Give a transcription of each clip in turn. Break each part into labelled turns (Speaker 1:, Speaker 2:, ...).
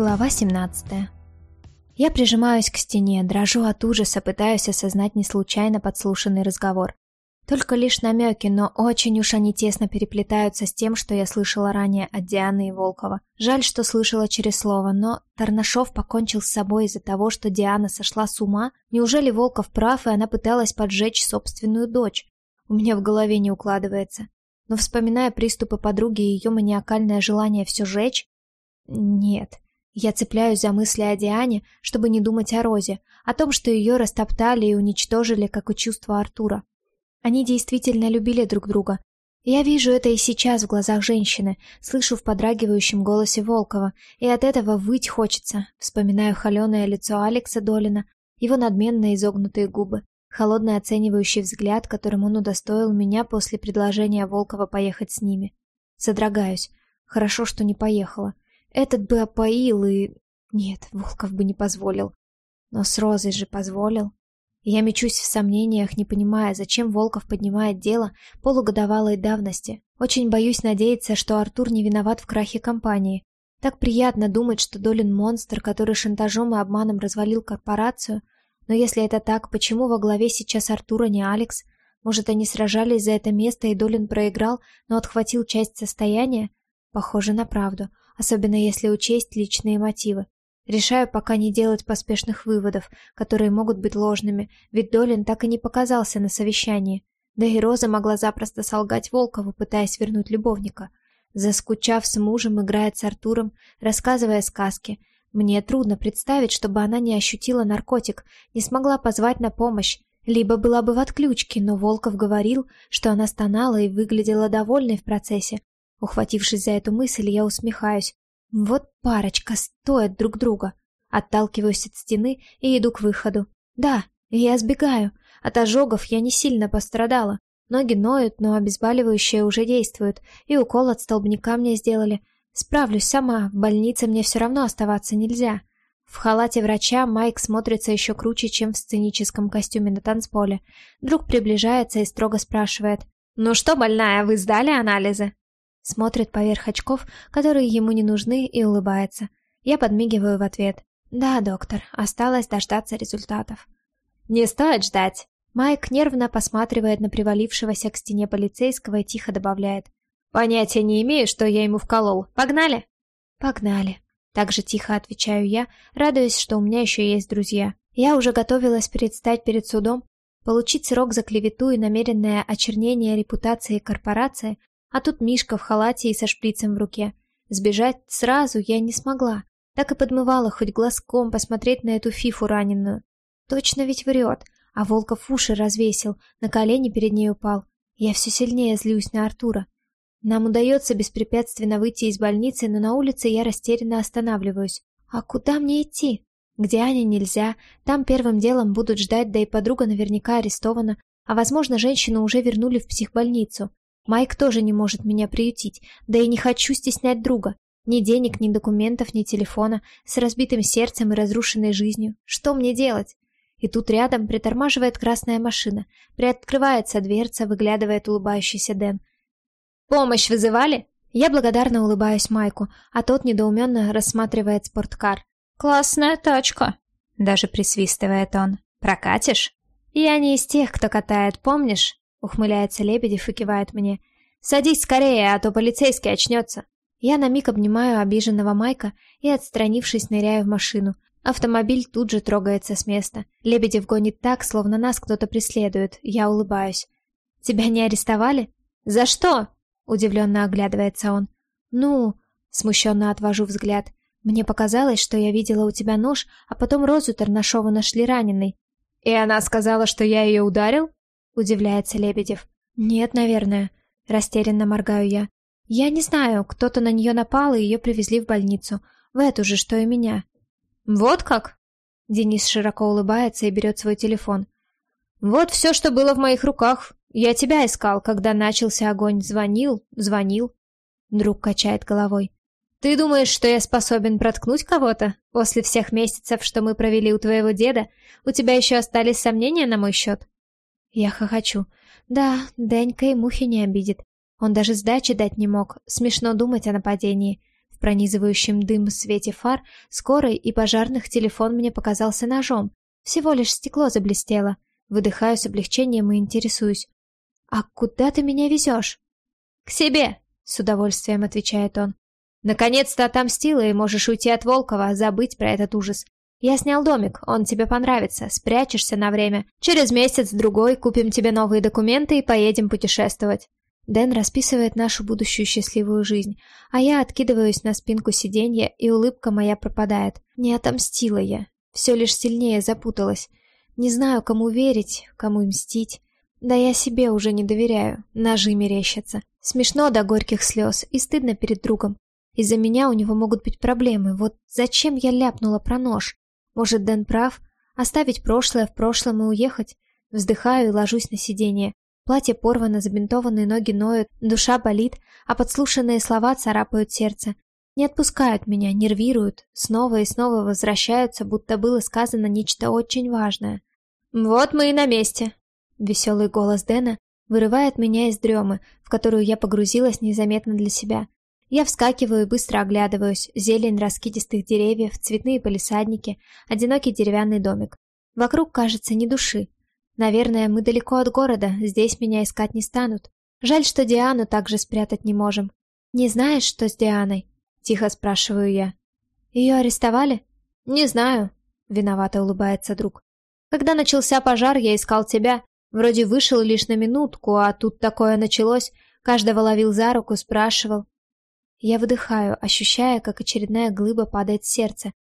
Speaker 1: Глава 17 Я прижимаюсь к стене, дрожу от ужаса, пытаюсь осознать неслучайно подслушанный разговор. Только лишь намеки, но очень уж они тесно переплетаются с тем, что я слышала ранее от Дианы и Волкова. Жаль, что слышала через слово, но Тарнашов покончил с собой из-за того, что Диана сошла с ума. Неужели Волков прав, и она пыталась поджечь собственную дочь? У меня в голове не укладывается. Но вспоминая приступы подруги и ее маниакальное желание все жечь... Нет, я цепляюсь за мысли о Диане, чтобы не думать о Розе, о том, что ее растоптали и уничтожили, как и чувство Артура. Они действительно любили друг друга. Я вижу это и сейчас в глазах женщины, слышу в подрагивающем голосе Волкова, и от этого выть хочется. Вспоминаю холеное лицо Алекса Долина, его надменно изогнутые губы, холодный оценивающий взгляд, которым он удостоил меня после предложения Волкова поехать с ними. Содрогаюсь. Хорошо, что не поехала. Этот бы опоил и... Нет, Волков бы не позволил. Но с Розой же позволил. Я мечусь в сомнениях, не понимая, зачем Волков поднимает дело полугодовалой давности. Очень боюсь надеяться, что Артур не виноват в крахе компании. Так приятно думать, что Долин монстр, который шантажом и обманом развалил корпорацию. Но если это так, почему во главе сейчас Артура не Алекс? Может, они сражались за это место, и Долин проиграл, но отхватил часть состояния? Похоже на правду особенно если учесть личные мотивы. Решаю пока не делать поспешных выводов, которые могут быть ложными, ведь Долин так и не показался на совещании. Да и Роза могла запросто солгать Волкову, пытаясь вернуть любовника. Заскучав с мужем, играет с Артуром, рассказывая сказки. Мне трудно представить, чтобы она не ощутила наркотик, не смогла позвать на помощь. Либо была бы в отключке, но Волков говорил, что она стонала и выглядела довольной в процессе, Ухватившись за эту мысль, я усмехаюсь. Вот парочка стоят друг друга. Отталкиваюсь от стены и иду к выходу. Да, я сбегаю. От ожогов я не сильно пострадала. Ноги ноют, но обезболивающее уже действует, и укол от столбняка мне сделали. Справлюсь сама, в больнице мне все равно оставаться нельзя. В халате врача Майк смотрится еще круче, чем в сценическом костюме на танцполе. Друг приближается и строго спрашивает. «Ну что, больная, вы сдали анализы?» Смотрит поверх очков, которые ему не нужны, и улыбается. Я подмигиваю в ответ. «Да, доктор, осталось дождаться результатов». «Не стоит ждать!» Майк нервно посматривает на привалившегося к стене полицейского и тихо добавляет. «Понятия не имею, что я ему вколол. Погнали?» «Погнали!» Так же тихо отвечаю я, радуясь, что у меня еще есть друзья. Я уже готовилась предстать перед судом, получить срок за клевету и намеренное очернение репутации корпорации, а тут Мишка в халате и со шприцем в руке. Сбежать сразу я не смогла. Так и подмывала хоть глазком посмотреть на эту фифу раненую. Точно ведь врет. А Волков уши развесил, на колени перед ней упал. Я все сильнее злюсь на Артура. Нам удается беспрепятственно выйти из больницы, но на улице я растерянно останавливаюсь. А куда мне идти? Где Аня нельзя, там первым делом будут ждать, да и подруга наверняка арестована, а возможно, женщину уже вернули в психбольницу. Майк тоже не может меня приютить, да и не хочу стеснять друга. Ни денег, ни документов, ни телефона, с разбитым сердцем и разрушенной жизнью. Что мне делать? И тут рядом притормаживает красная машина. Приоткрывается дверца, выглядывает улыбающийся Дэн. «Помощь вызывали?» Я благодарно улыбаюсь Майку, а тот недоуменно рассматривает спорткар. «Классная тачка!» Даже присвистывает он. «Прокатишь?» «Я не из тех, кто катает, помнишь?» Ухмыляется Лебедев и кивает мне. «Садись скорее, а то полицейский очнется». Я на миг обнимаю обиженного Майка и, отстранившись, ныряю в машину. Автомобиль тут же трогается с места. Лебедев гонит так, словно нас кто-то преследует. Я улыбаюсь. «Тебя не арестовали?» «За что?» — удивленно оглядывается он. «Ну...» — смущенно отвожу взгляд. «Мне показалось, что я видела у тебя нож, а потом Розу Тарнашову нашли раненой». «И она сказала, что я ее ударил?» — удивляется Лебедев. «Нет, наверное». Растерянно моргаю я. «Я не знаю, кто-то на нее напал, и ее привезли в больницу. В эту же, что и меня». «Вот как?» Денис широко улыбается и берет свой телефон. «Вот все, что было в моих руках. Я тебя искал, когда начался огонь. Звонил, звонил». Друг качает головой. «Ты думаешь, что я способен проткнуть кого-то? После всех месяцев, что мы провели у твоего деда, у тебя еще остались сомнения на мой счет?» Я хохочу. Да, Денька и мухи не обидит. Он даже сдачи дать не мог. Смешно думать о нападении. В пронизывающем дым свете фар, скорой и пожарных телефон мне показался ножом. Всего лишь стекло заблестело. Выдыхаю с облегчением и интересуюсь. «А куда ты меня везешь?» «К себе!» — с удовольствием отвечает он. «Наконец-то отомстила, и можешь уйти от Волкова, забыть про этот ужас. Я снял домик, он тебе понравится, спрячешься на время. Через месяц-другой купим тебе новые документы и поедем путешествовать». Дэн расписывает нашу будущую счастливую жизнь, а я откидываюсь на спинку сиденья, и улыбка моя пропадает. Не отомстила я, все лишь сильнее запуталась. Не знаю, кому верить, кому мстить. Да я себе уже не доверяю, ножи мерещатся. Смешно до горьких слез и стыдно перед другом. Из-за меня у него могут быть проблемы. Вот зачем я ляпнула про нож? Может, Дэн прав? Оставить прошлое в прошлом и уехать? Вздыхаю и ложусь на сиденье. Платье порвано, забинтованные ноги ноют, душа болит, а подслушанные слова царапают сердце. Не отпускают меня, нервируют, снова и снова возвращаются, будто было сказано нечто очень важное. «Вот мы и на месте!» Веселый голос Дэна вырывает меня из дремы, в которую я погрузилась незаметно для себя. Я вскакиваю и быстро оглядываюсь. Зелень раскидистых деревьев, цветные палисадники, одинокий деревянный домик. Вокруг, кажется, ни души. Наверное, мы далеко от города, здесь меня искать не станут. Жаль, что Диану также спрятать не можем. Не знаешь, что с Дианой? Тихо спрашиваю я. Ее арестовали? Не знаю. Виновато улыбается друг. Когда начался пожар, я искал тебя. Вроде вышел лишь на минутку, а тут такое началось. Каждого ловил за руку, спрашивал. Я выдыхаю, ощущая, как очередная глыба падает в сердце.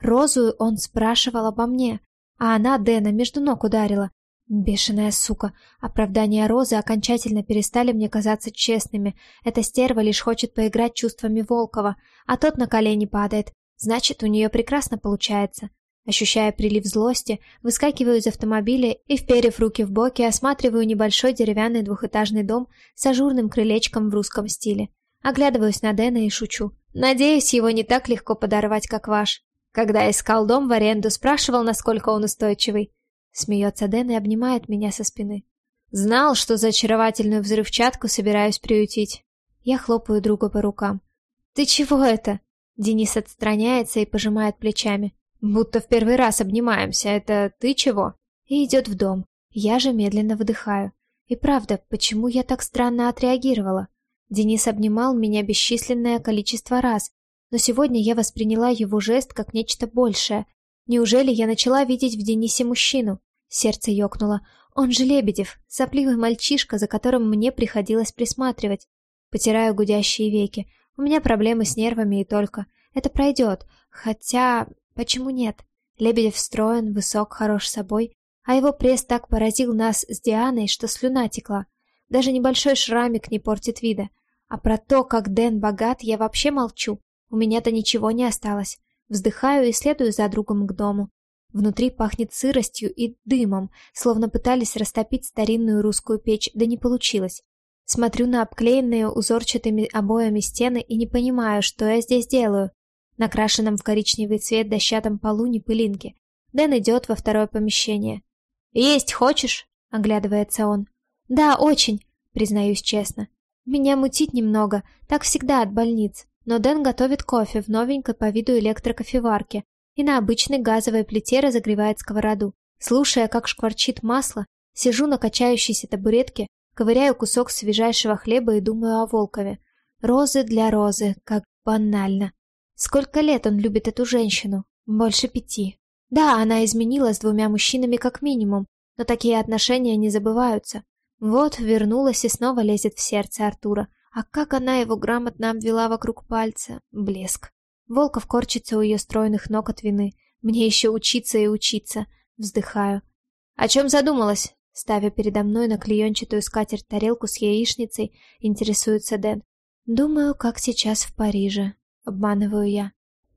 Speaker 1: Розу он спрашивал обо мне, а она Дэна между ног ударила. Бешеная сука. Оправдания Розы окончательно перестали мне казаться честными. Эта стерва лишь хочет поиграть чувствами Волкова, а тот на колени падает. Значит, у нее прекрасно получается. Ощущая прилив злости, выскакиваю из автомобиля и, вперев руки в боки, осматриваю небольшой деревянный двухэтажный дом с ажурным крылечком в русском стиле. Оглядываюсь на Дэна и шучу. Надеюсь, его не так легко подорвать, как ваш. Когда искал дом в аренду, спрашивал, насколько он устойчивый. Смеется Дэн и обнимает меня со спины. Знал, что за очаровательную взрывчатку собираюсь приютить. Я хлопаю друга по рукам. «Ты чего это?» Денис отстраняется и пожимает плечами. «Будто в первый раз обнимаемся. Это ты чего?» И идет в дом. Я же медленно выдыхаю. И правда, почему я так странно отреагировала? Денис обнимал меня бесчисленное количество раз, но сегодня я восприняла его жест как нечто большее, Неужели я начала видеть в Денисе мужчину? Сердце ёкнуло. Он же Лебедев, сопливый мальчишка, за которым мне приходилось присматривать. Потираю гудящие веки. У меня проблемы с нервами и только. Это пройдет. Хотя, почему нет? Лебедев строен, высок, хорош собой, а его пресс так поразил нас с Дианой, что слюна текла. Даже небольшой шрамик не портит вида. А про то, как Дэн богат, я вообще молчу. У меня-то ничего не осталось. Вздыхаю и следую за другом к дому. Внутри пахнет сыростью и дымом, словно пытались растопить старинную русскую печь, да не получилось. Смотрю на обклеенные узорчатыми обоями стены и не понимаю, что я здесь делаю. На крашенном в коричневый цвет дощатом полу не пылинки. Дэн идет во второе помещение. «Есть хочешь?» — оглядывается он. «Да, очень», — признаюсь честно. «Меня мутить немного, так всегда от больниц но Дэн готовит кофе в новенькой по виду электрокофеварке и на обычной газовой плите разогревает сковороду. Слушая, как шкварчит масло, сижу на качающейся табуретке, ковыряю кусок свежайшего хлеба и думаю о Волкове. Розы для Розы, как банально. Сколько лет он любит эту женщину? Больше пяти. Да, она изменила с двумя мужчинами как минимум, но такие отношения не забываются. Вот вернулась и снова лезет в сердце Артура. А как она его грамотно обвела вокруг пальца. Блеск. Волков корчится у ее стройных ног от вины. Мне еще учиться и учиться. Вздыхаю. О чем задумалась? Ставя передо мной на клеенчатую скатерть тарелку с яичницей, интересуется Дэн. Думаю, как сейчас в Париже. Обманываю я.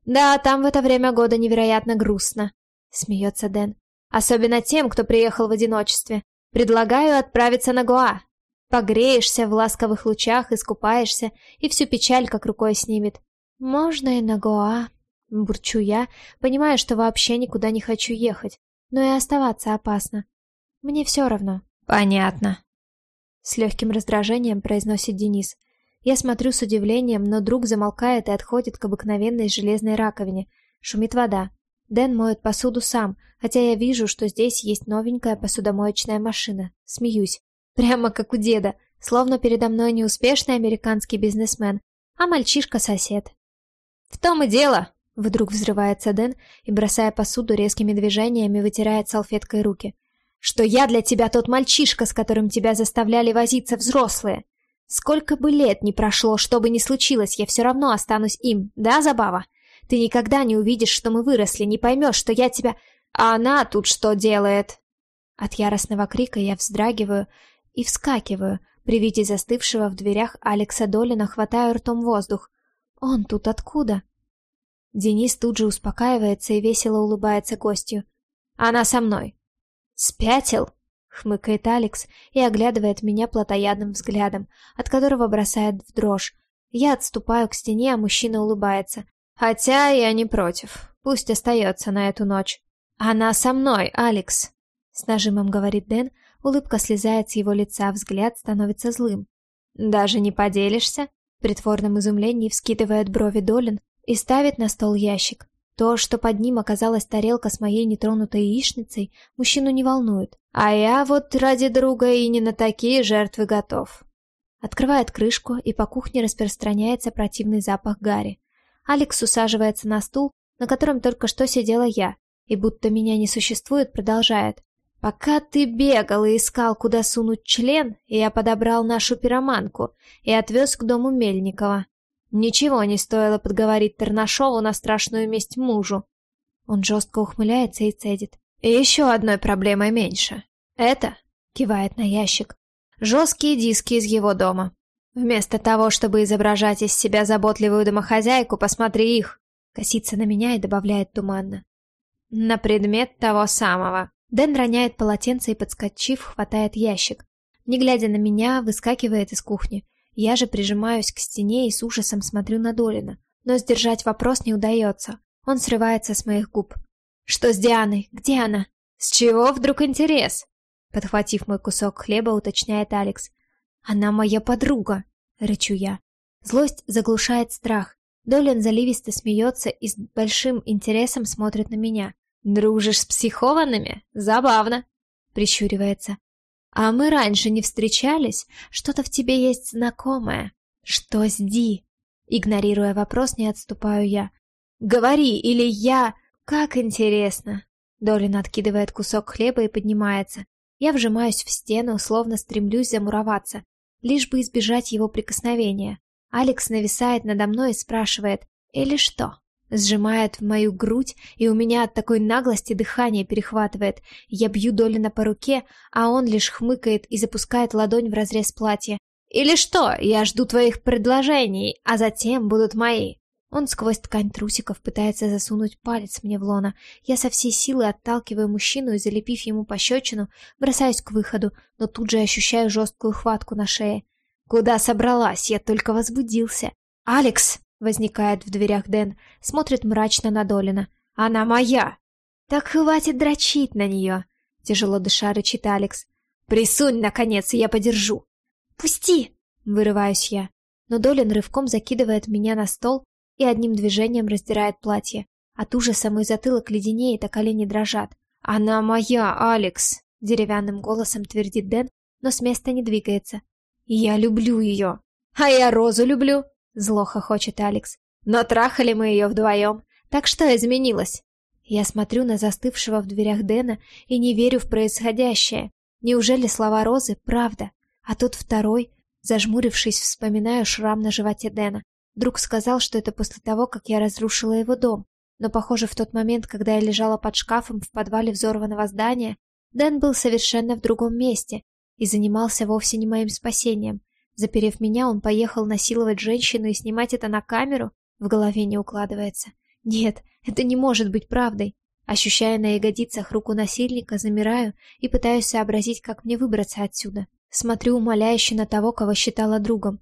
Speaker 1: Да, там в это время года невероятно грустно. Смеется Дэн. Особенно тем, кто приехал в одиночестве. Предлагаю отправиться на Гоа. Погреешься в ласковых лучах, искупаешься, и всю печаль как рукой снимет. Можно и на Гоа, бурчу я, понимая, что вообще никуда не хочу ехать, но и оставаться опасно. Мне все равно. Понятно. С легким раздражением произносит Денис. Я смотрю с удивлением, но друг замолкает и отходит к обыкновенной железной раковине. Шумит вода. Дэн моет посуду сам, хотя я вижу, что здесь есть новенькая посудомоечная машина. Смеюсь. Прямо как у деда, словно передо мной не успешный американский бизнесмен, а мальчишка-сосед. «В том и дело!» Вдруг взрывается Дэн и, бросая посуду, резкими движениями вытирает салфеткой руки. «Что я для тебя тот мальчишка, с которым тебя заставляли возиться взрослые! Сколько бы лет ни прошло, что бы ни случилось, я все равно останусь им, да, Забава? Ты никогда не увидишь, что мы выросли, не поймешь, что я тебя... А она тут что делает?» От яростного крика я вздрагиваю и вскакиваю, при виде застывшего в дверях Алекса Долина хватаю ртом воздух. «Он тут откуда?» Денис тут же успокаивается и весело улыбается гостю. «Она со мной». «Спятил?» — хмыкает Алекс и оглядывает меня плотоядным взглядом, от которого бросает в дрожь. Я отступаю к стене, а мужчина улыбается. «Хотя я не против. Пусть остается на эту ночь». «Она со мной, Алекс!» С нажимом говорит Дэн, улыбка слезает с его лица, взгляд становится злым. «Даже не поделишься?» В притворном изумлении вскидывает брови Долин, и ставит на стол ящик. То, что под ним оказалась тарелка с моей нетронутой яичницей, мужчину не волнует. А я вот ради друга и не на такие жертвы готов. Открывает крышку, и по кухне распространяется противный запах гари. Алекс усаживается на стул, на котором только что сидела я, и будто меня не существует, продолжает. «Пока ты бегал и искал, куда сунуть член, я подобрал нашу пироманку и отвез к дому Мельникова. Ничего не стоило подговорить Тернашову на страшную месть мужу. Он жестко ухмыляется и цедит. И еще одной проблемой меньше. Это, кивает на ящик, жесткие диски из его дома. Вместо того, чтобы изображать из себя заботливую домохозяйку, посмотри их. Косится на меня и добавляет туманно. На предмет того самого. Дэн роняет полотенце и, подскочив, хватает ящик. Не глядя на меня, выскакивает из кухни. Я же прижимаюсь к стене и с ужасом смотрю на Долина. Но сдержать вопрос не удается. Он срывается с моих губ. «Что с Дианой? Где она?» «С чего вдруг интерес?» Подхватив мой кусок хлеба, уточняет Алекс. «Она моя подруга!» — рычу я. Злость заглушает страх. Долин заливисто смеется и с большим интересом смотрит на меня. «Дружишь с психованными? Забавно!» — прищуривается. А мы раньше не встречались? Что-то в тебе есть знакомое. Что с Ди? Игнорируя вопрос, не отступаю я. Говори, или я... Как интересно. Долин откидывает кусок хлеба и поднимается. Я вжимаюсь в стену, словно стремлюсь замуроваться, лишь бы избежать его прикосновения. Алекс нависает надо мной и спрашивает «Или что?». Сжимает в мою грудь, и у меня от такой наглости дыхание перехватывает. Я бью Долина по руке, а он лишь хмыкает и запускает ладонь в разрез платья. «Или что? Я жду твоих предложений, а затем будут мои». Он сквозь ткань трусиков пытается засунуть палец мне в лоно. Я со всей силы отталкиваю мужчину и, залепив ему пощечину, бросаюсь к выходу, но тут же ощущаю жесткую хватку на шее. «Куда собралась? Я только возбудился!» «Алекс!» Возникает в дверях Дэн, смотрит мрачно на Долина. «Она моя!» «Так хватит дрочить на нее!» Тяжело дыша рычит Алекс. «Присунь, наконец, и я подержу!» «Пусти!» Вырываюсь я. Но Долин рывком закидывает меня на стол и одним движением раздирает платье. От ужаса мой затылок леденеет, а колени дрожат. «Она моя, Алекс!» Деревянным голосом твердит Дэн, но с места не двигается. «Я люблю ее!» «А я Розу люблю!» Зло хохочет Алекс. Но трахали мы ее вдвоем. Так что изменилось? Я смотрю на застывшего в дверях Дэна и не верю в происходящее. Неужели слова Розы правда? А тот второй, зажмурившись, вспоминаю шрам на животе Дэна. Друг сказал, что это после того, как я разрушила его дом. Но, похоже, в тот момент, когда я лежала под шкафом в подвале взорванного здания, Дэн был совершенно в другом месте и занимался вовсе не моим спасением. Заперев меня, он поехал насиловать женщину и снимать это на камеру? В голове не укладывается. Нет, это не может быть правдой. Ощущая на ягодицах руку насильника, замираю и пытаюсь сообразить, как мне выбраться отсюда. Смотрю умоляюще на того, кого считала другом.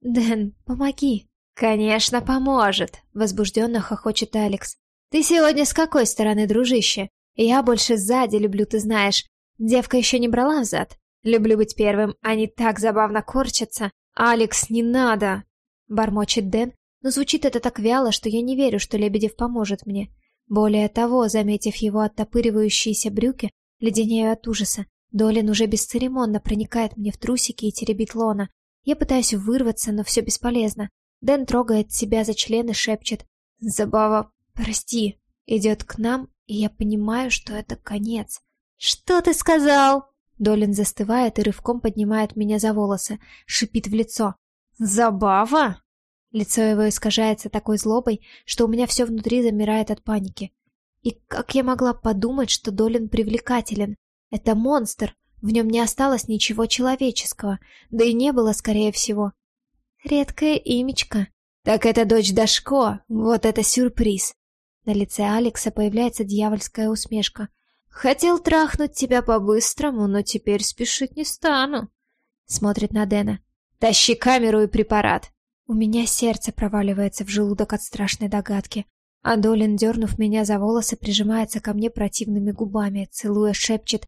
Speaker 1: «Дэн, помоги!» «Конечно, поможет!» — возбужденно хохочет Алекс. «Ты сегодня с какой стороны, дружище? Я больше сзади люблю, ты знаешь. Девка еще не брала взад. Люблю быть первым, они так забавно корчатся. «Алекс, не надо!» — бормочет Дэн, но звучит это так вяло, что я не верю, что Лебедев поможет мне. Более того, заметив его оттопыривающиеся брюки, леденею от ужаса. Долин уже бесцеремонно проникает мне в трусики и теребит лона. Я пытаюсь вырваться, но все бесполезно. Дэн трогает себя за член и шепчет «Забава, прости». Идет к нам, и я понимаю, что это конец. «Что ты сказал?» Долин застывает и рывком поднимает меня за волосы, шипит в лицо. «Забава?» Лицо его искажается такой злобой, что у меня все внутри замирает от паники. И как я могла подумать, что Долин привлекателен? Это монстр, в нем не осталось ничего человеческого, да и не было, скорее всего. Редкое имечко. Так это дочь Дашко, вот это сюрприз. На лице Алекса появляется дьявольская усмешка. Хотел трахнуть тебя по-быстрому, но теперь спешить не стану. Смотрит на Дэна. Тащи камеру и препарат. У меня сердце проваливается в желудок от страшной догадки. А Долин, дернув меня за волосы, прижимается ко мне противными губами, целуя, шепчет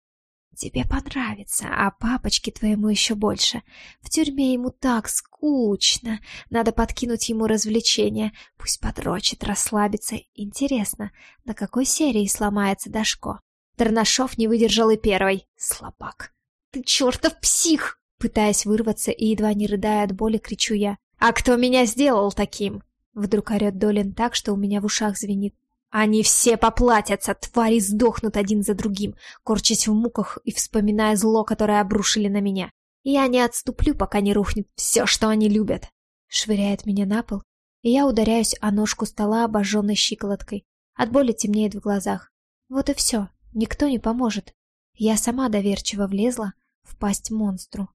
Speaker 1: «Тебе понравится, а папочке твоему еще больше. В тюрьме ему так скучно. Надо подкинуть ему развлечения. Пусть подрочит, расслабится. Интересно, на какой серии сломается Дашко?» Тарнашов не выдержал и первой. Слабак. «Ты чертов псих!» Пытаясь вырваться и едва не рыдая от боли, кричу я. «А кто меня сделал таким?» Вдруг орет Долин так, что у меня в ушах звенит. «Они все поплатятся, твари сдохнут один за другим, корчась в муках и вспоминая зло, которое обрушили на меня. Я не отступлю, пока не рухнет все, что они любят!» Швыряет меня на пол, и я ударяюсь о ножку стола, обожженной щиколоткой. От боли темнеет в глазах. Вот и все. Никто не поможет. Я сама доверчиво влезла в пасть монстру.